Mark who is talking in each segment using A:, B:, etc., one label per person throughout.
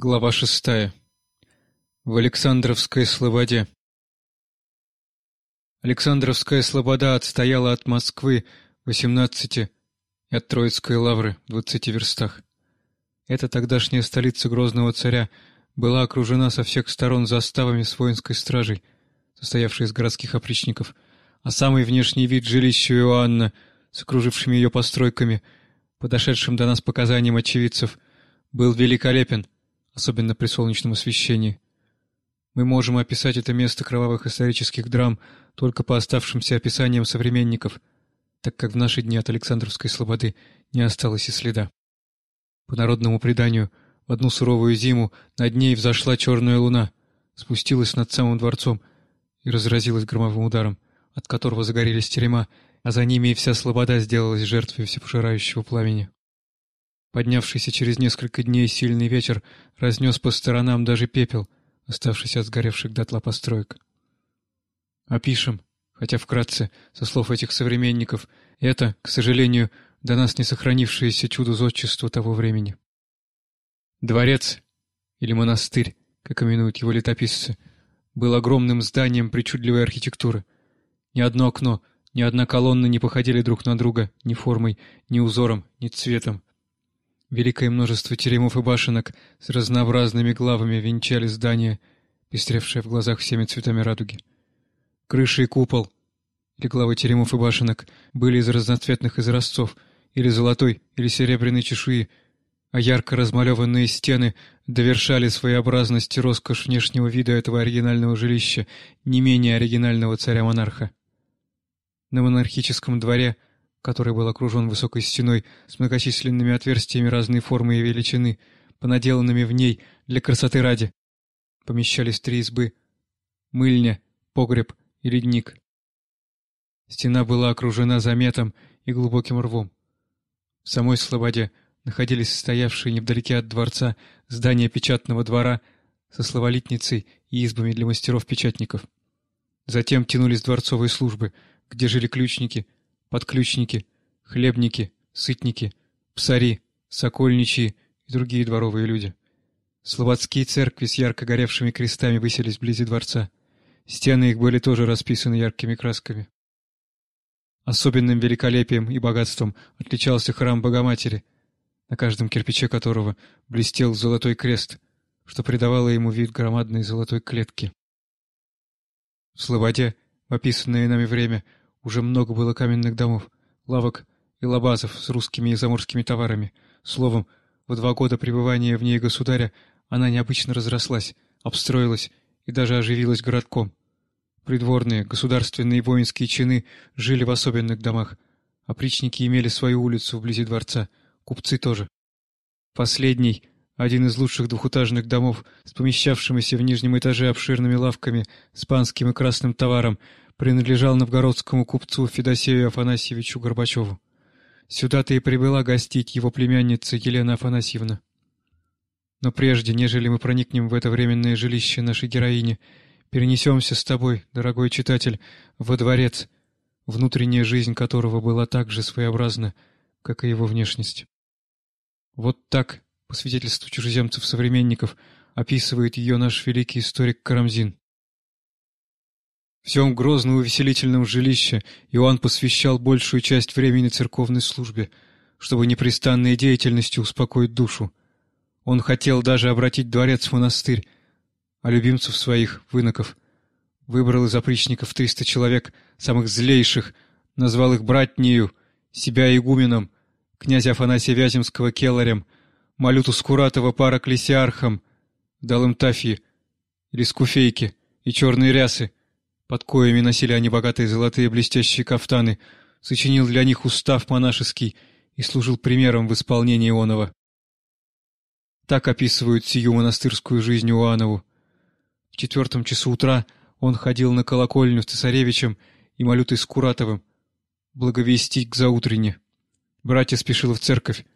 A: Глава шестая. В Александровской Слободе. Александровская Слобода отстояла от Москвы восемнадцати и от Троицкой лавры в двадцати верстах. Эта тогдашняя столица грозного царя была окружена со всех сторон заставами с воинской стражей, состоявшей из городских опричников, а самый внешний вид жилища Иоанна с окружившими ее постройками, подошедшим до нас показаниям очевидцев, был великолепен — особенно при солнечном освещении. Мы можем описать это место кровавых исторических драм только по оставшимся описаниям современников, так как в наши дни от Александровской слободы не осталось и следа. По народному преданию, в одну суровую зиму над ней взошла черная луна, спустилась над самым дворцом и разразилась громовым ударом, от которого загорелись терема, а за ними и вся слобода сделалась жертвой всепожирающего пламени. Поднявшийся через несколько дней сильный ветер разнес по сторонам даже пепел, оставшийся от сгоревших дотла построек. Опишем, хотя вкратце, со слов этих современников, это, к сожалению, до нас не сохранившееся чудо зодчества того времени. Дворец, или монастырь, как именуют его летописцы, был огромным зданием причудливой архитектуры. Ни одно окно, ни одна колонна не походили друг на друга ни формой, ни узором, ни цветом. Великое множество теремов и башенок с разнообразными главами венчали здание, пестревшее в глазах всеми цветами радуги. Крыши и купол, или главы теремов и башенок, были из разноцветных изразцов, или золотой, или серебряной чешуи, а ярко размалеванные стены довершали своеобразность и роскошь внешнего вида этого оригинального жилища, не менее оригинального царя-монарха. На монархическом дворе — который был окружен высокой стеной с многочисленными отверстиями разной формы и величины, понаделанными в ней для красоты ради. Помещались три избы — мыльня, погреб и ледник. Стена была окружена заметом и глубоким рвом. В самой слободе находились стоявшие невдалеке от дворца здания печатного двора со словолитницей и избами для мастеров-печатников. Затем тянулись дворцовые службы, где жили ключники — подключники, хлебники, сытники, псари, сокольничьи и другие дворовые люди. Слободские церкви с ярко горевшими крестами высились вблизи дворца. Стены их были тоже расписаны яркими красками. Особенным великолепием и богатством отличался храм Богоматери, на каждом кирпиче которого блестел золотой крест, что придавало ему вид громадной золотой клетки. В Слободе, в описанное нами время, уже много было каменных домов, лавок и лабазов с русскими и заморскими товарами. Словом, в два года пребывания в ней государя она необычно разрослась, обстроилась и даже оживилась городком. Придворные, государственные и воинские чины жили в особенных домах. Опричники имели свою улицу вблизи дворца, купцы тоже. Последний, один из лучших двухэтажных домов, с помещавшимися в нижнем этаже обширными лавками с панским и красным товаром, принадлежал новгородскому купцу Федосею Афанасьевичу Горбачеву. Сюда-то и прибыла гостить его племянница Елена Афанасьевна. Но прежде, нежели мы проникнем в это временное жилище нашей героини, перенесемся с тобой, дорогой читатель, во дворец, внутренняя жизнь которого была так же своеобразна, как и его внешность. Вот так, по свидетельству чужеземцев-современников, описывает ее наш великий историк Карамзин. Всем грозном увеселительном жилище Иоанн посвящал большую часть времени церковной службе, чтобы непрестанной деятельностью успокоить душу. Он хотел даже обратить дворец в монастырь, а любимцев своих, выноков, выбрал из опричников триста человек, самых злейших, назвал их братнею, себя игуменом, князя Афанасия Вяземского келарем, Малюту Скуратова параклесиархом, дал им тафьи или скуфейки и черные рясы, под коями носили они богатые золотые блестящие кафтаны, сочинил для них устав монашеский и служил примером в исполнении онова. Так описывают сию монастырскую жизнь Иоаннову. В четвертом часу утра он ходил на колокольню с цесаревичем и малютой Куратовым, благовестить к заутрене. Братья спешило в церковь.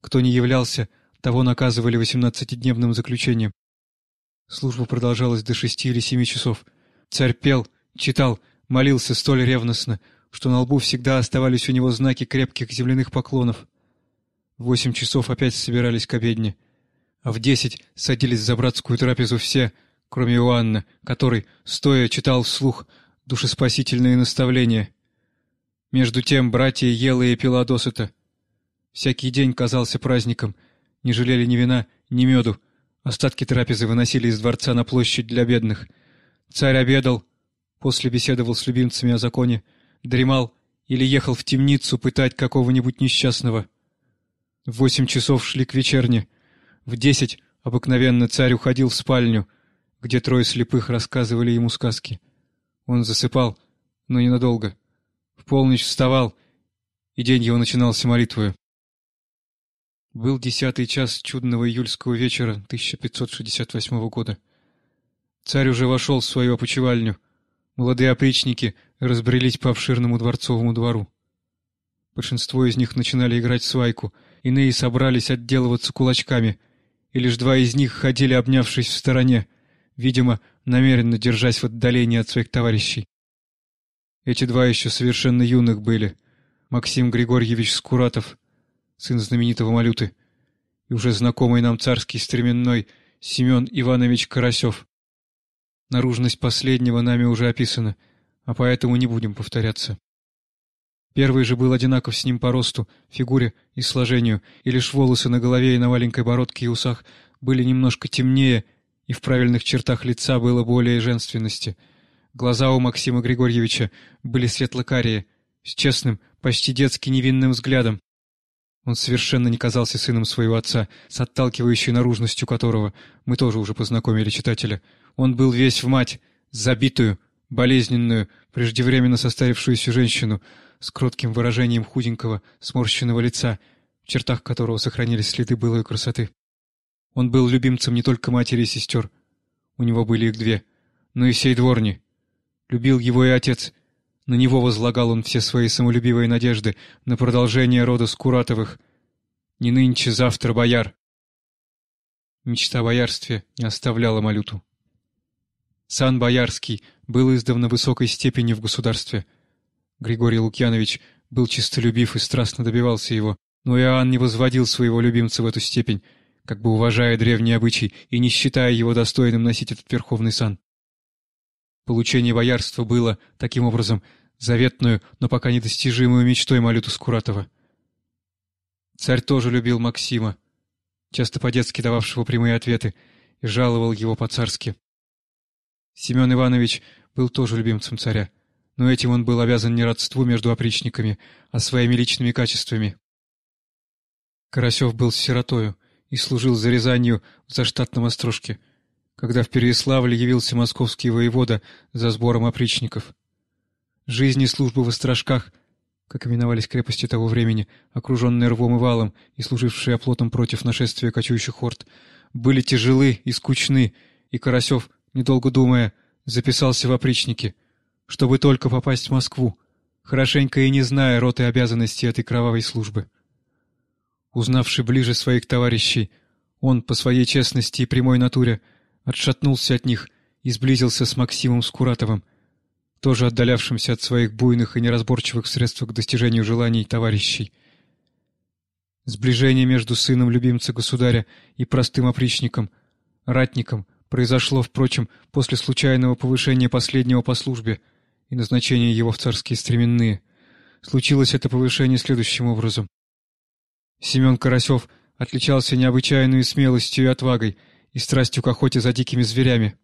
A: Кто не являлся, того наказывали восемнадцатидневным заключением. Служба продолжалась до шести или семи часов. Царь пел, Читал, молился столь ревностно, что на лбу всегда оставались у него знаки крепких земляных поклонов. В восемь часов опять собирались к обедне. а в десять садились за братскую трапезу все, кроме Иоанна, который, стоя, читал вслух душеспасительные наставления. Между тем братья ела и пила досыта. Всякий день казался праздником, не жалели ни вина, ни меду. Остатки трапезы выносили из дворца на площадь для бедных. Царь обедал, после беседовал с любимцами о законе, дремал или ехал в темницу пытать какого-нибудь несчастного. В восемь часов шли к вечерне. В десять обыкновенно царь уходил в спальню, где трое слепых рассказывали ему сказки. Он засыпал, но ненадолго. В полночь вставал, и день его начинался молитвою. Был десятый час чудного июльского вечера 1568 года. Царь уже вошел в свою опочивальню. Молодые опричники разбрелись по обширному дворцовому двору. Большинство из них начинали играть свайку, иные собрались отделываться кулачками, и лишь два из них ходили, обнявшись в стороне, видимо, намеренно держась в отдалении от своих товарищей. Эти два еще совершенно юных были. Максим Григорьевич Скуратов, сын знаменитого Малюты, и уже знакомый нам царский стременной Семен Иванович Карасев. Наружность последнего нами уже описана, а поэтому не будем повторяться. Первый же был одинаков с ним по росту, фигуре и сложению, и лишь волосы на голове и на маленькой бородке и усах были немножко темнее, и в правильных чертах лица было более женственности. Глаза у Максима Григорьевича были светло-карие, с честным, почти детски невинным взглядом. Он совершенно не казался сыном своего отца, с отталкивающей наружностью которого мы тоже уже познакомили читателя. Он был весь в мать, забитую, болезненную, преждевременно состарившуюся женщину, с кротким выражением худенького, сморщенного лица, в чертах которого сохранились следы былой красоты. Он был любимцем не только матери и сестер, у него были их две, но и всей дворни. Любил его и отец — на него возлагал он все свои самолюбивые надежды на продолжение рода Скуратовых. Не нынче, завтра бояр. Мечта о боярстве не оставляла Малюту. Сан Боярский был издавна высокой степени в государстве. Григорий Лукьянович был чистолюбив и страстно добивался его, но Иоанн не возводил своего любимца в эту степень, как бы уважая древний обычай и не считая его достойным носить этот верховный сан. Получение боярства было, таким образом, заветную, но пока недостижимую мечтой Малюта Скуратова. Царь тоже любил Максима, часто по-детски дававшего прямые ответы, и жаловал его по-царски. Семен Иванович был тоже любимцем царя, но этим он был обязан не родству между опричниками, а своими личными качествами. Карасев был сиротою и служил за Рязанью в заштатном острожке — когда в Переяславле явился московский воевода за сбором опричников. Жизнь и служба в острожках, как именовались крепости того времени, окруженные рвом и валом и служившие оплотом против нашествия кочующих хорд, были тяжелы и скучны, и Карасев, недолго думая, записался в опричники, чтобы только попасть в Москву, хорошенько и не зная рот и обязанностей этой кровавой службы. Узнавший ближе своих товарищей, он, по своей честности и прямой натуре, отшатнулся от них и сблизился с Максимом Скуратовым, тоже отдалявшимся от своих буйных и неразборчивых средств к достижению желаний товарищей. Сближение между сыном любимца государя и простым опричником, ратником, произошло, впрочем, после случайного повышения последнего по службе и назначения его в царские стременные. Случилось это повышение следующим образом. Семен Карасев отличался необычайной смелостью и отвагой — и страстью к охоте за дикими зверями.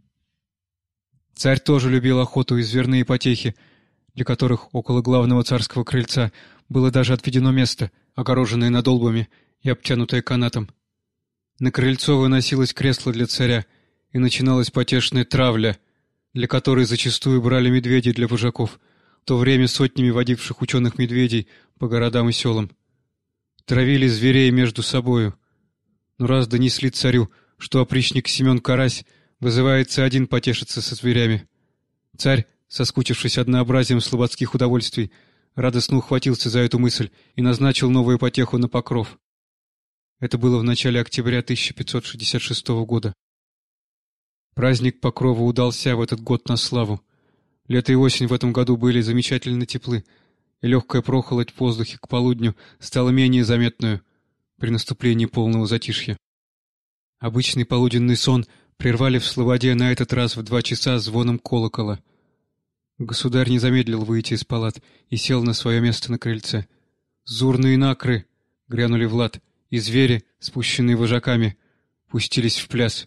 A: Царь тоже любил охоту и зверные потехи, для которых около главного царского крыльца было даже отведено место, огороженное надолбами и обтянутое канатом. На крыльцо выносилось кресло для царя, и начиналась потешная травля, для которой зачастую брали медведей для вожаков, в то время сотнями водивших ученых медведей по городам и селам. Травили зверей между собою. Но раз донесли царю, что опричник Семен Карась вызывается один потешиться со зверями. Царь, соскучившись однообразием слободских удовольствий, радостно ухватился за эту мысль и назначил новую потеху на покров. Это было в начале октября 1566 года. Праздник Покрова удался в этот год на славу. Лето и осень в этом году были замечательно теплы, и легкая прохолодь в воздухе к полудню стала менее заметную при наступлении полного затишья. Обычный полуденный сон прервали в Слободе на этот раз в два часа звоном колокола. Государь не замедлил выйти из палат и сел на свое место на крыльце. Зурные накры грянули в лад, и звери, спущенные вожаками, пустились в пляс.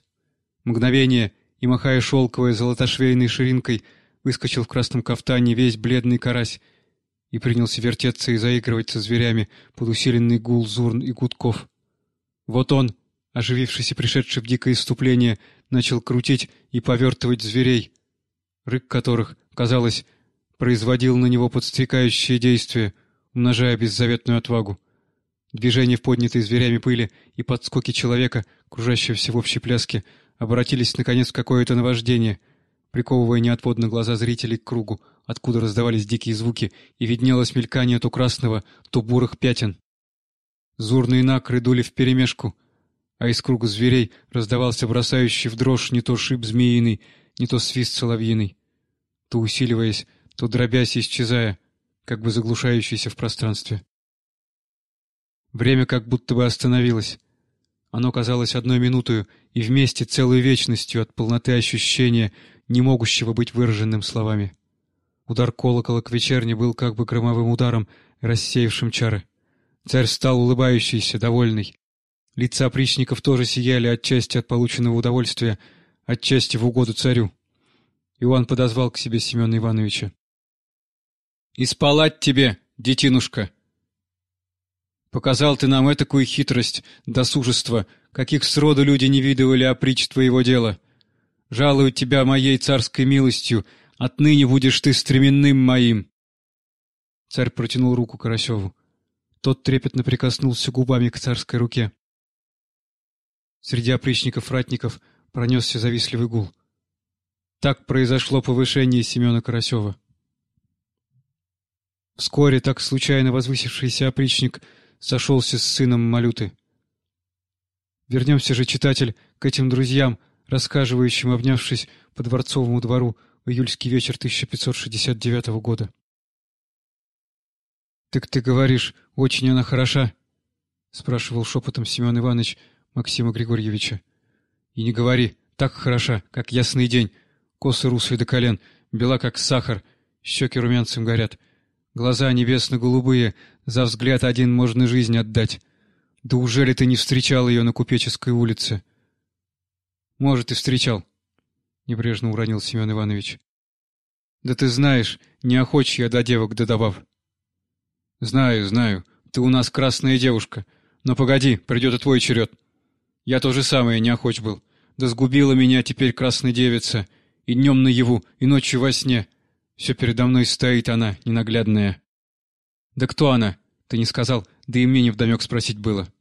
A: Мгновение, и, махая шелковой золотошвейной ширинкой, выскочил в красном кафтане весь бледный карась и принялся вертеться и заигрывать со зверями под усиленный гул зурн и гудков. Вот он, оживившись и пришедший в дикое иступление, начал крутить и повертывать зверей, рык которых, казалось, производил на него подстрекающие действия, умножая беззаветную отвагу. Движения в поднятой зверями пыли и подскоки человека, кружащегося в общей пляске, обратились, наконец, в какое-то наваждение, приковывая неотводно глаза зрителей к кругу, откуда раздавались дикие звуки, и виднелось мелькание то красного, то бурых пятен. Зурные накры дули вперемешку, а из круга зверей раздавался бросающий в дрожь не то шип змеиный, не то свист соловьиный, то усиливаясь, то дробясь и исчезая, как бы заглушающийся в пространстве. Время как будто бы остановилось. Оно казалось одной минутою и вместе целой вечностью от полноты ощущения, не могущего быть выраженным словами. Удар колокола к вечерне был как бы громовым ударом, рассеявшим чары. Царь стал улыбающийся, довольный. Лица опричников тоже сияли отчасти от полученного удовольствия, отчасти в угоду царю. Иван подозвал к себе Семена Ивановича. — И тебе, детинушка! Показал ты нам этакую хитрость, досужество, каких сроду люди не видывали оприч твоего дела. Жалую тебя моей царской милостью, отныне будешь ты стременным моим. Царь протянул руку Карасеву. Тот трепетно прикоснулся губами к царской руке. Среди опричников-ратников пронесся завистливый гул. Так произошло повышение Семена Карасева. Вскоре так случайно возвысившийся опричник сошелся с сыном Малюты. Вернемся же, читатель, к этим друзьям, рассказывающим, обнявшись по дворцовому двору в июльский вечер 1569 года. «Так ты говоришь, очень она хороша?» — спрашивал шепотом Семен Иванович Максима Григорьевича. «И не говори, так хороша, как ясный день, косы русые до колен, бела, как сахар, щеки румянцем горят». Глаза небесно-голубые, за взгляд один можно жизнь отдать. Да ужели ты не встречал ее на Купеческой улице? Может, и встречал, — небрежно уронил Семен Иванович. Да ты знаешь, не охочь я до девок додавав. Знаю, знаю, ты у нас красная девушка. Но погоди, придет и твой черед. Я то же самое не охоч был. Да сгубила меня теперь красная девица. И днем наяву, и ночью во сне. Все передо мной стоит она, ненаглядная. Да кто она? Ты не сказал, да и мне невдомек спросить было.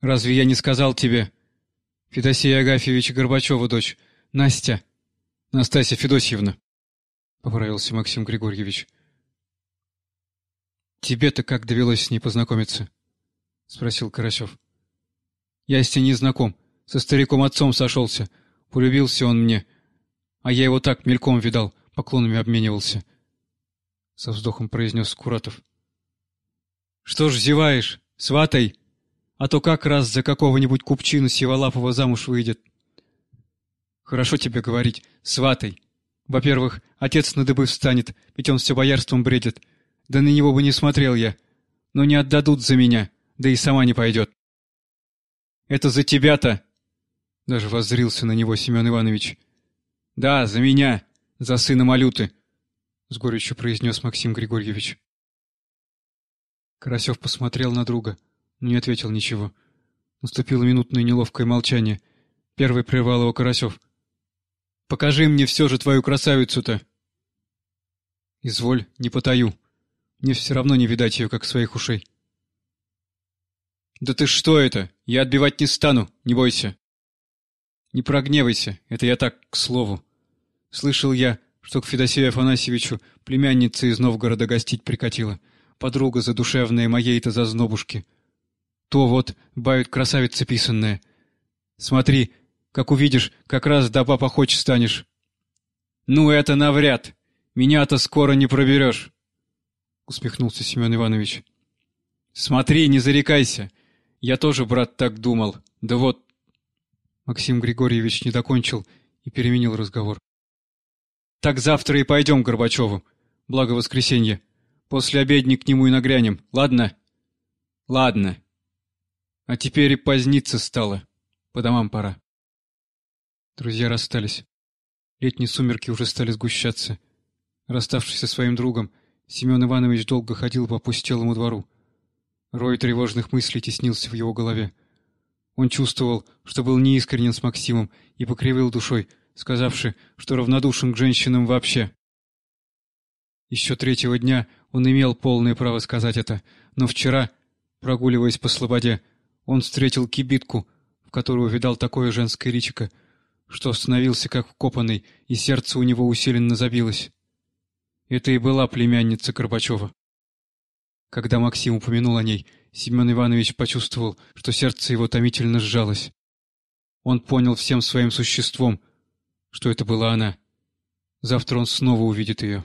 A: Разве я не сказал тебе? Федосия Агафьевича Горбачева дочь. Настя. Настасья Федосьевна. Поправился Максим Григорьевич. Тебе-то как довелось с ней познакомиться? Спросил Карасев. Я с ней не знаком. Со стариком-отцом сошелся. Полюбился он мне. А я его так мельком видал, поклонами обменивался. Со вздохом произнес Куратов. Что ж зеваешь, сватай, а то как раз за какого-нибудь купчину сиволапого замуж выйдет. Хорошо тебе говорить, сватай. Во-первых, отец на дыбы встанет, ведь он все боярством бредит. Да на него бы не смотрел я. Но не отдадут за меня, да и сама не пойдет. Это за тебя-то! Даже воззрился на него Семен Иванович. «Да, за меня, за сына Малюты», — с горечью произнес Максим Григорьевич. Карасев посмотрел на друга, но не ответил ничего. Наступило минутное неловкое молчание. Первый прервал его Карасев. «Покажи мне все же твою красавицу-то!» «Изволь, не потаю. Мне все равно не видать ее, как своих ушей». «Да ты что это? Я отбивать не стану, не бойся!» «Не прогневайся, это я так, к слову. Слышал я, что к Федосею Афанасьевичу племянница из Новгорода гостить прикатила. Подруга задушевная моей-то зазнобушки. То вот, бают красавица писанная. Смотри, как увидишь, как раз до папа хочь станешь. Ну, это навряд. Меня-то скоро не проберешь. Усмехнулся Семен Иванович. Смотри, не зарекайся. Я тоже, брат, так думал. Да вот...» Максим Григорьевич не докончил и переменил разговор. «Так завтра и пойдем к Горбачеву. Благо воскресенье. После обедни к нему и нагрянем, ладно?» «Ладно. А теперь и поздниться стало. По домам пора». Друзья расстались. Летние сумерки уже стали сгущаться. Расставшись со своим другом, Семен Иванович долго ходил по пустелому двору. Рой тревожных мыслей теснился в его голове. Он чувствовал, что был неискренен с Максимом и покривил душой, сказавши, что равнодушен к женщинам вообще. Еще третьего дня он имел полное право сказать это, но вчера, прогуливаясь по слободе, он встретил кибитку, в которую увидал такое женское личико, что остановился как вкопанный, и сердце у него усиленно забилось. Это и была племянница Горбачева. Когда Максим упомянул о ней, Семен Иванович почувствовал, что сердце его томительно сжалось. Он понял всем своим существом, что это была она. Завтра он снова увидит ее.